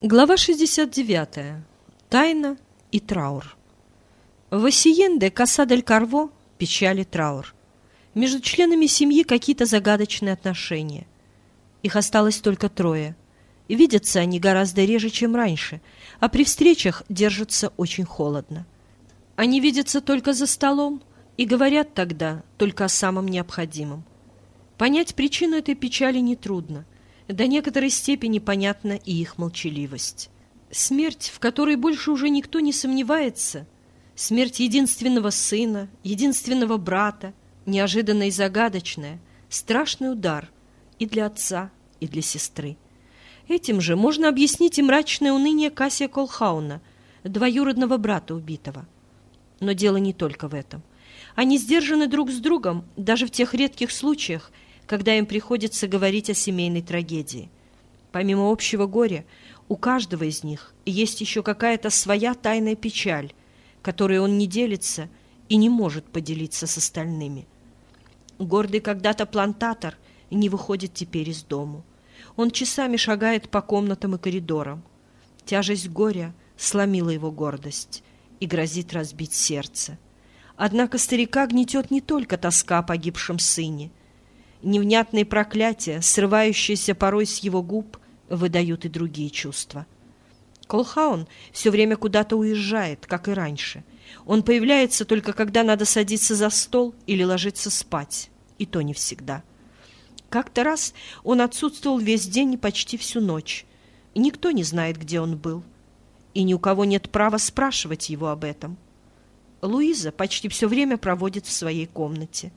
Глава 69. Тайна и траур. В Осиенде Касса-дель-Карво печаль и траур. Между членами семьи какие-то загадочные отношения. Их осталось только трое. Видятся они гораздо реже, чем раньше, а при встречах держатся очень холодно. Они видятся только за столом и говорят тогда только о самом необходимом. Понять причину этой печали нетрудно – до некоторой степени понятна и их молчаливость. Смерть, в которой больше уже никто не сомневается, смерть единственного сына, единственного брата, неожиданная и загадочная, страшный удар и для отца, и для сестры. Этим же можно объяснить и мрачное уныние Кассия Колхауна, двоюродного брата убитого. Но дело не только в этом. Они сдержаны друг с другом даже в тех редких случаях, когда им приходится говорить о семейной трагедии. Помимо общего горя, у каждого из них есть еще какая-то своя тайная печаль, которой он не делится и не может поделиться с остальными. Гордый когда-то плантатор не выходит теперь из дому. Он часами шагает по комнатам и коридорам. Тяжесть горя сломила его гордость и грозит разбить сердце. Однако старика гнетет не только тоска о погибшем сыне, Невнятные проклятия, срывающиеся порой с его губ, выдают и другие чувства. Колхаун все время куда-то уезжает, как и раньше. Он появляется только когда надо садиться за стол или ложиться спать, и то не всегда. Как-то раз он отсутствовал весь день и почти всю ночь. Никто не знает, где он был, и ни у кого нет права спрашивать его об этом. Луиза почти все время проводит в своей комнате.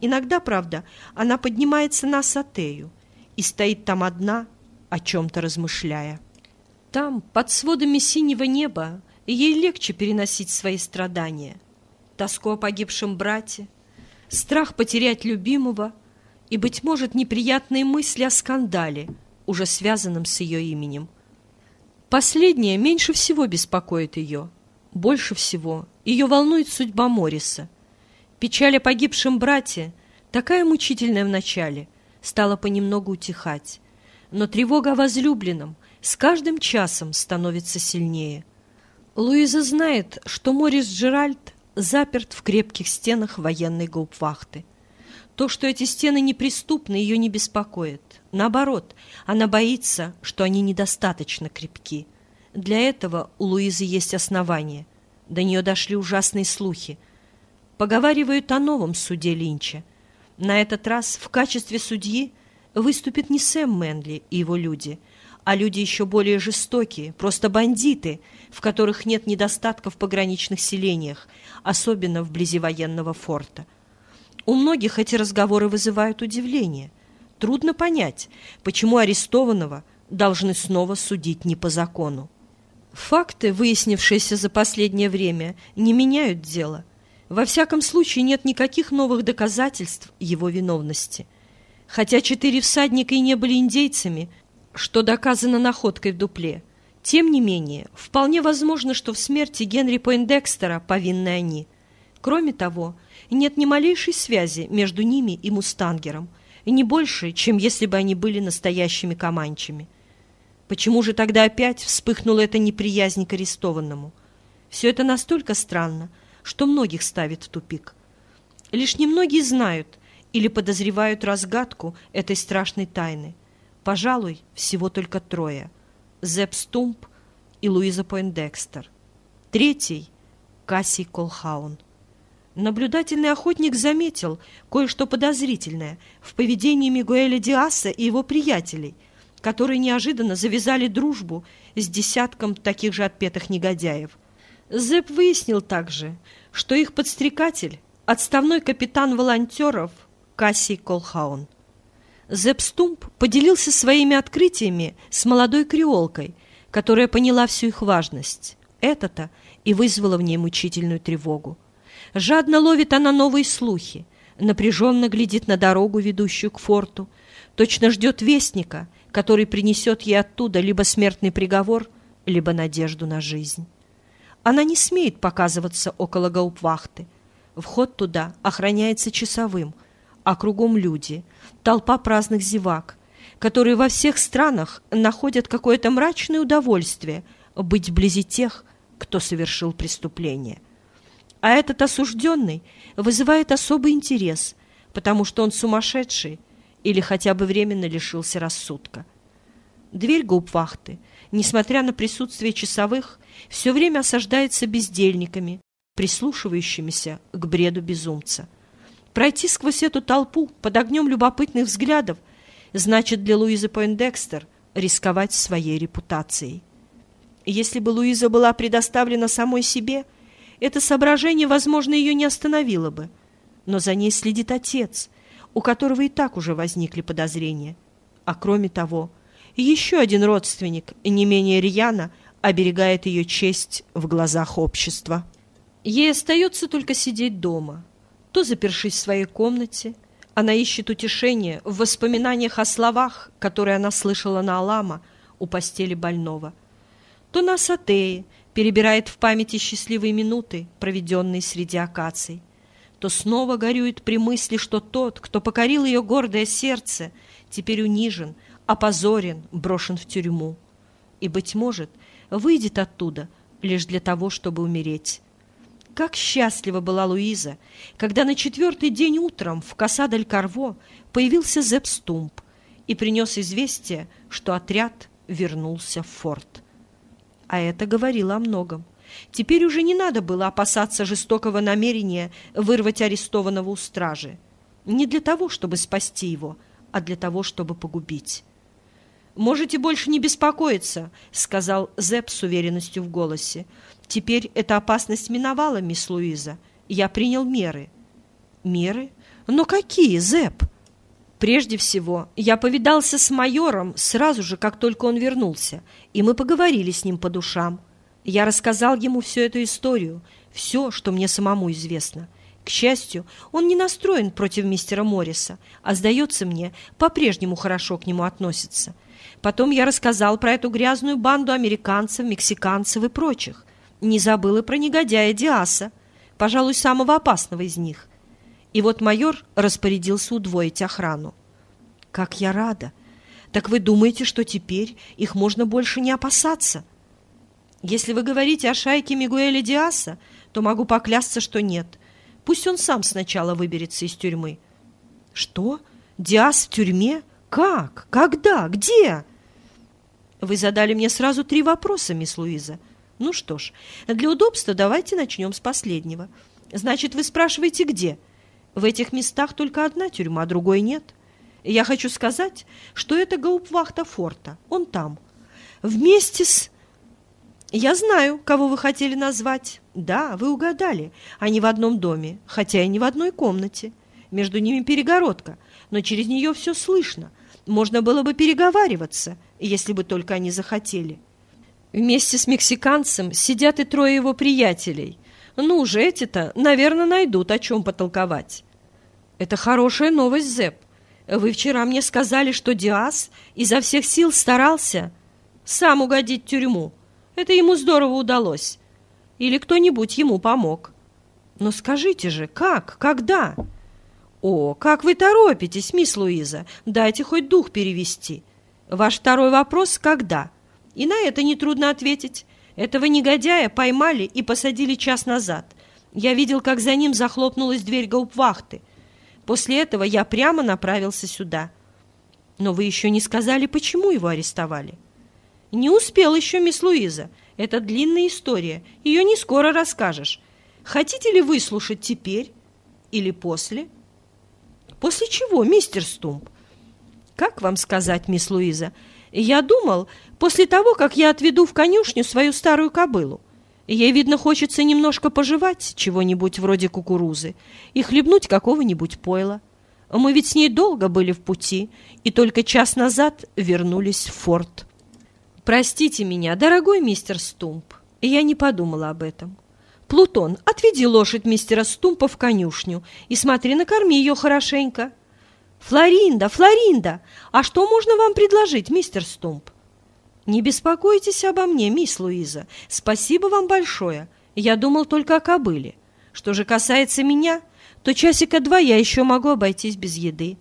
Иногда, правда, она поднимается на Сатею и стоит там одна, о чем-то размышляя. Там, под сводами синего неба, ей легче переносить свои страдания. Тоску о погибшем брате, страх потерять любимого и, быть может, неприятные мысли о скандале, уже связанном с ее именем. Последнее меньше всего беспокоит ее. Больше всего ее волнует судьба Мориса. Печаль о погибшем брате, такая мучительная вначале, стала понемногу утихать. Но тревога о возлюбленном с каждым часом становится сильнее. Луиза знает, что Морис Джеральд заперт в крепких стенах военной гауптвахты. То, что эти стены неприступны, ее не беспокоит. Наоборот, она боится, что они недостаточно крепки. Для этого у Луизы есть основания. До нее дошли ужасные слухи – Поговаривают о новом суде Линча. На этот раз в качестве судьи выступит не Сэм Мэнли и его люди, а люди еще более жестокие, просто бандиты, в которых нет недостатков в пограничных селениях, особенно вблизи военного форта. У многих эти разговоры вызывают удивление. Трудно понять, почему арестованного должны снова судить не по закону. Факты, выяснившиеся за последнее время, не меняют дело – во всяком случае, нет никаких новых доказательств его виновности. Хотя четыре всадника и не были индейцами, что доказано находкой в дупле, тем не менее, вполне возможно, что в смерти Генри Пойндекстера повинны они. Кроме того, нет ни малейшей связи между ними и Мустангером, и не больше, чем если бы они были настоящими команчами. Почему же тогда опять вспыхнула эта неприязнь к арестованному? Все это настолько странно, что многих ставит в тупик. Лишь немногие знают или подозревают разгадку этой страшной тайны. Пожалуй, всего только трое. Зепп Стумп и Луиза Пойндекстер. Третий — Кассий Колхаун. Наблюдательный охотник заметил кое-что подозрительное в поведении Мигуэля Диаса и его приятелей, которые неожиданно завязали дружбу с десятком таких же отпетых негодяев – Зэп выяснил также, что их подстрекатель – отставной капитан волонтеров Кассий Колхаун. Зэп Стумп поделился своими открытиями с молодой креолкой, которая поняла всю их важность. Это-то и вызвало в ней мучительную тревогу. Жадно ловит она новые слухи, напряженно глядит на дорогу, ведущую к форту, точно ждет вестника, который принесет ей оттуда либо смертный приговор, либо надежду на жизнь. Она не смеет показываться около гаупвахты. Вход туда охраняется часовым, а кругом люди, толпа праздных зевак, которые во всех странах находят какое-то мрачное удовольствие быть вблизи тех, кто совершил преступление. А этот осужденный вызывает особый интерес, потому что он сумасшедший или хотя бы временно лишился рассудка. Дверь губвахты, несмотря на присутствие часовых, все время осаждается бездельниками, прислушивающимися к бреду безумца. Пройти сквозь эту толпу под огнем любопытных взглядов значит для Луизы Пойндекстер рисковать своей репутацией. Если бы Луиза была предоставлена самой себе, это соображение, возможно, ее не остановило бы. Но за ней следит отец, у которого и так уже возникли подозрения. А кроме того, еще один родственник, не менее рьяно, оберегает ее честь в глазах общества. Ей остается только сидеть дома, то запершись в своей комнате, она ищет утешение в воспоминаниях о словах, которые она слышала на Алама у постели больного, то на Сатее перебирает в памяти счастливые минуты, проведенные среди акаций, то снова горюет при мысли, что тот, кто покорил ее гордое сердце, теперь унижен, опозорен, брошен в тюрьму. И, быть может, выйдет оттуда лишь для того, чтобы умереть. Как счастлива была Луиза, когда на четвертый день утром в Касадель-Карво появился Зепп и принес известие, что отряд вернулся в форт. А это говорило о многом. Теперь уже не надо было опасаться жестокого намерения вырвать арестованного у стражи. Не для того, чтобы спасти его, а для того, чтобы погубить. «Можете больше не беспокоиться», — сказал Зепп с уверенностью в голосе. «Теперь эта опасность миновала, мисс Луиза. Я принял меры». «Меры? Но какие, Зепп?» «Прежде всего, я повидался с майором сразу же, как только он вернулся, и мы поговорили с ним по душам. Я рассказал ему всю эту историю, все, что мне самому известно». К счастью, он не настроен против мистера Морриса, а, сдается мне, по-прежнему хорошо к нему относится. Потом я рассказал про эту грязную банду американцев, мексиканцев и прочих. Не забыл и про негодяя Диаса, пожалуй, самого опасного из них. И вот майор распорядился удвоить охрану. Как я рада! Так вы думаете, что теперь их можно больше не опасаться? Если вы говорите о шайке Мигуэля Диаса, то могу поклясться, что нет. Пусть он сам сначала выберется из тюрьмы. Что? Диас в тюрьме? Как? Когда? Где? Вы задали мне сразу три вопроса, мисс Луиза. Ну что ж, для удобства давайте начнем с последнего. Значит, вы спрашиваете, где? В этих местах только одна тюрьма, другой нет. Я хочу сказать, что это гауптвахта форта. Он там. Вместе с... Я знаю, кого вы хотели назвать. Да, вы угадали. Они в одном доме, хотя и не в одной комнате. Между ними перегородка, но через нее все слышно. Можно было бы переговариваться если бы только они захотели. Вместе с мексиканцем сидят и трое его приятелей. Ну уже эти-то, наверное, найдут, о чем потолковать. Это хорошая новость, Зэп. Вы вчера мне сказали, что Диас изо всех сил старался сам угодить в тюрьму. Это ему здорово удалось. Или кто-нибудь ему помог. Но скажите же, как, когда? О, как вы торопитесь, мисс Луиза. Дайте хоть дух перевести. Ваш второй вопрос – когда? И на это нетрудно ответить. Этого негодяя поймали и посадили час назад. Я видел, как за ним захлопнулась дверь гаупвахты. После этого я прямо направился сюда. Но вы еще не сказали, почему его арестовали. Не успел еще, мисс Луиза. Это длинная история. Ее не скоро расскажешь. Хотите ли выслушать теперь или после? После чего, мистер Стумп? Как вам сказать, мисс Луиза? Я думал, после того, как я отведу в конюшню свою старую кобылу. Ей, видно, хочется немножко пожевать чего-нибудь вроде кукурузы и хлебнуть какого-нибудь пойла. Мы ведь с ней долго были в пути и только час назад вернулись в форт. Простите меня, дорогой мистер Стумп, я не подумала об этом. Плутон, отведи лошадь мистера Стумпа в конюшню и смотри, накорми ее хорошенько. «Флоринда, Флоринда! А что можно вам предложить, мистер Стумп?» «Не беспокойтесь обо мне, мисс Луиза. Спасибо вам большое. Я думал только о кобыле. Что же касается меня, то часика два я еще могу обойтись без еды.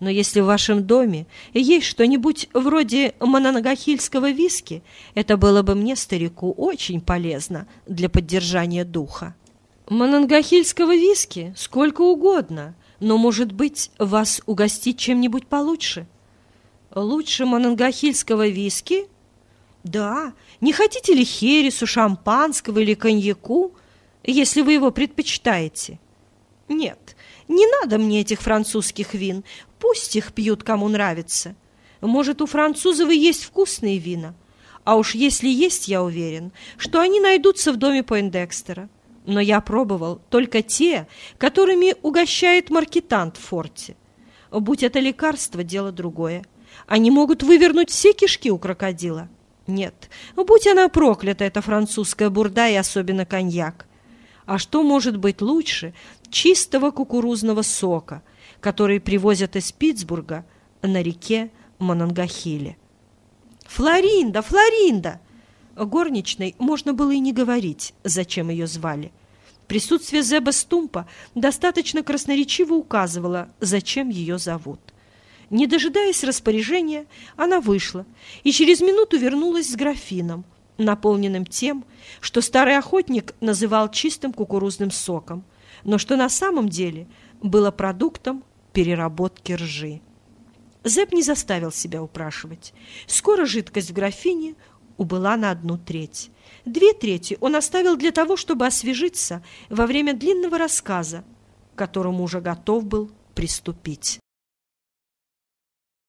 Но если в вашем доме есть что-нибудь вроде мононогахильского виски, это было бы мне, старику, очень полезно для поддержания духа. Монангахильского виски сколько угодно, но, может быть, вас угостить чем-нибудь получше? Лучше монангахильского виски? Да. Не хотите ли хересу, шампанского или коньяку, если вы его предпочитаете? Нет, не надо мне этих французских вин. Пусть их пьют, кому нравится. Может, у французов и есть вкусные вина. А уж если есть, я уверен, что они найдутся в доме Пойндекстера но я пробовал только те, которыми угощает маркетант в форте. Будь это лекарство, дело другое. Они могут вывернуть все кишки у крокодила. Нет, будь она проклята, эта французская бурда и особенно коньяк. А что может быть лучше чистого кукурузного сока, который привозят из Питтсбурга на реке Монангахиле? «Флоринда! Флоринда!» Горничной можно было и не говорить, зачем ее звали. Присутствие Зеба Стумпа достаточно красноречиво указывало, зачем ее зовут. Не дожидаясь распоряжения, она вышла и через минуту вернулась с графином, наполненным тем, что старый охотник называл чистым кукурузным соком, но что на самом деле было продуктом переработки ржи. Зеб не заставил себя упрашивать. Скоро жидкость в графине убыла на одну треть. Две трети он оставил для того, чтобы освежиться во время длинного рассказа, к которому уже готов был приступить.